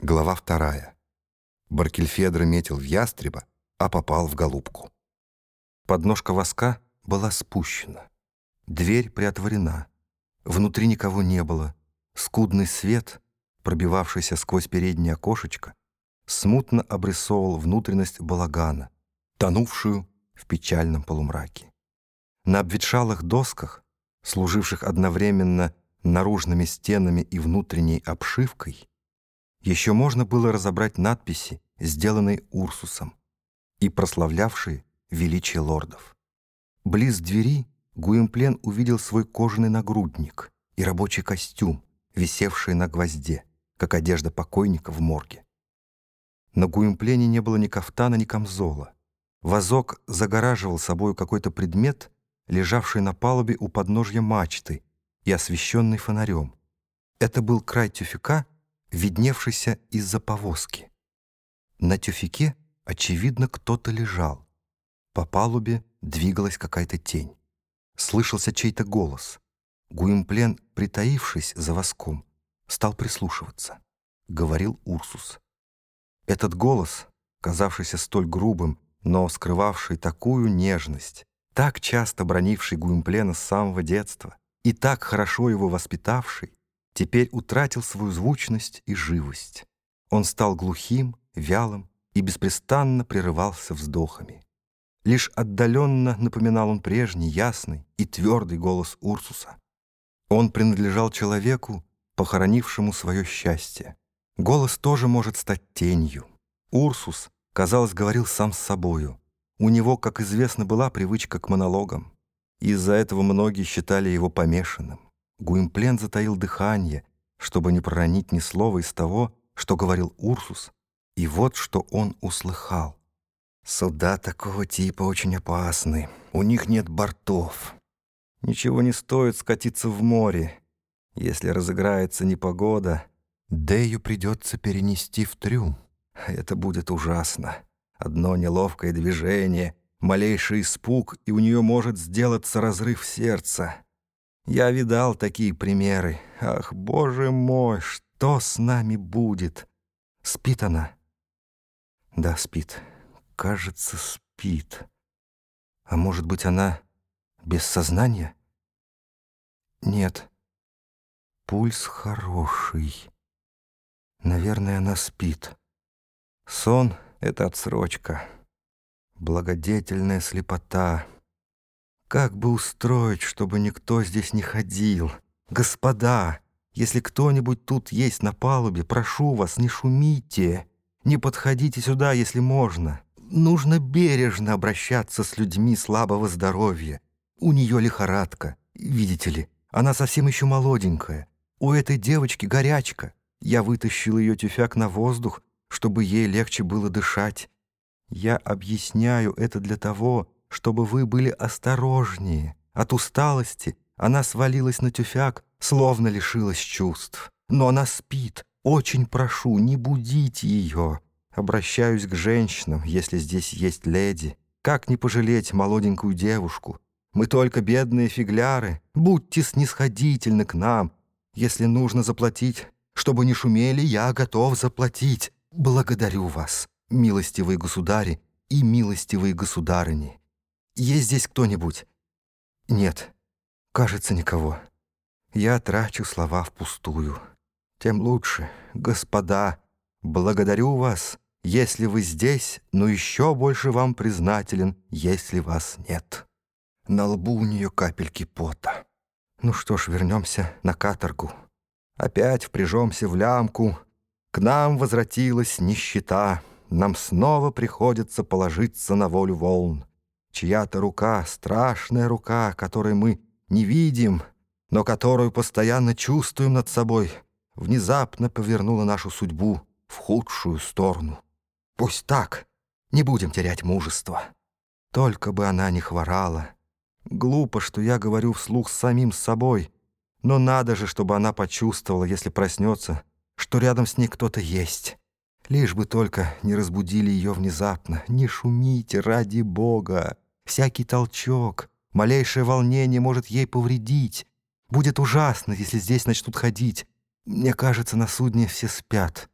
Глава вторая. Баркельфедро метил в ястреба, а попал в голубку. Подножка воска была спущена. Дверь приотворена. Внутри никого не было. Скудный свет, пробивавшийся сквозь переднее окошечко, смутно обрисовывал внутренность балагана, тонувшую в печальном полумраке. На обветшалых досках, служивших одновременно наружными стенами и внутренней обшивкой, еще можно было разобрать надписи, сделанные Урсусом и прославлявшие величие лордов. Близ двери Гуимплен увидел свой кожаный нагрудник и рабочий костюм, висевший на гвозде, как одежда покойника в морге. На Гуимплене не было ни кафтана, ни камзола. Вазок загораживал собою какой-то предмет, лежавший на палубе у подножья мачты и освещенный фонарем. Это был край тюфяка, видневшийся из-за повозки. На тюфике, очевидно, кто-то лежал. По палубе двигалась какая-то тень. Слышался чей-то голос. Гуимплен, притаившись за воском, стал прислушиваться. Говорил Урсус. Этот голос, казавшийся столь грубым, но скрывавший такую нежность, так часто бронивший Гуимплена с самого детства и так хорошо его воспитавший, теперь утратил свою звучность и живость. Он стал глухим, вялым и беспрестанно прерывался вздохами. Лишь отдаленно напоминал он прежний, ясный и твердый голос Урсуса. Он принадлежал человеку, похоронившему свое счастье. Голос тоже может стать тенью. Урсус, казалось, говорил сам с собою. У него, как известно, была привычка к монологам. Из-за этого многие считали его помешанным. Гуимплен затаил дыхание, чтобы не проронить ни слова из того, что говорил Урсус, и вот что он услыхал. «Суда такого типа очень опасны. У них нет бортов. Ничего не стоит скатиться в море. Если разыграется непогода, Дэю придется перенести в трюм. Это будет ужасно. Одно неловкое движение, малейший испуг, и у нее может сделаться разрыв сердца». Я видал такие примеры. Ах, боже мой, что с нами будет? Спит она? Да, спит. Кажется, спит. А может быть, она без сознания? Нет. Пульс хороший. Наверное, она спит. Сон — это отсрочка. Благодетельная слепота — как бы устроить, чтобы никто здесь не ходил? Господа, если кто-нибудь тут есть на палубе, прошу вас, не шумите. Не подходите сюда, если можно. Нужно бережно обращаться с людьми слабого здоровья. У нее лихорадка, видите ли, она совсем еще молоденькая. У этой девочки горячка. Я вытащил ее тюфяк на воздух, чтобы ей легче было дышать. Я объясняю это для того, чтобы вы были осторожнее. От усталости она свалилась на тюфяк, словно лишилась чувств. Но она спит. Очень прошу, не будите ее. Обращаюсь к женщинам, если здесь есть леди. Как не пожалеть молоденькую девушку? Мы только бедные фигляры. Будьте снисходительны к нам. Если нужно заплатить, чтобы не шумели, я готов заплатить. Благодарю вас, милостивые государи и милостивые государыни. Есть здесь кто-нибудь? Нет, кажется, никого. Я трачу слова впустую. Тем лучше, господа, благодарю вас, если вы здесь, но еще больше вам признателен, если вас нет. На лбу у нее капельки пота. Ну что ж, вернемся на каторгу. Опять впряжемся в лямку. К нам возвратилась нищета. Нам снова приходится положиться на волю волн. Чья-то рука, страшная рука, которой мы не видим, но которую постоянно чувствуем над собой, внезапно повернула нашу судьбу в худшую сторону. Пусть так, не будем терять мужество. Только бы она не хворала. Глупо, что я говорю вслух с самим собой, но надо же, чтобы она почувствовала, если проснется, что рядом с ней кто-то есть. Лишь бы только не разбудили ее внезапно. Не шумите, ради Бога. Всякий толчок, малейшее волнение может ей повредить. Будет ужасно, если здесь начнут ходить. Мне кажется, на судне все спят.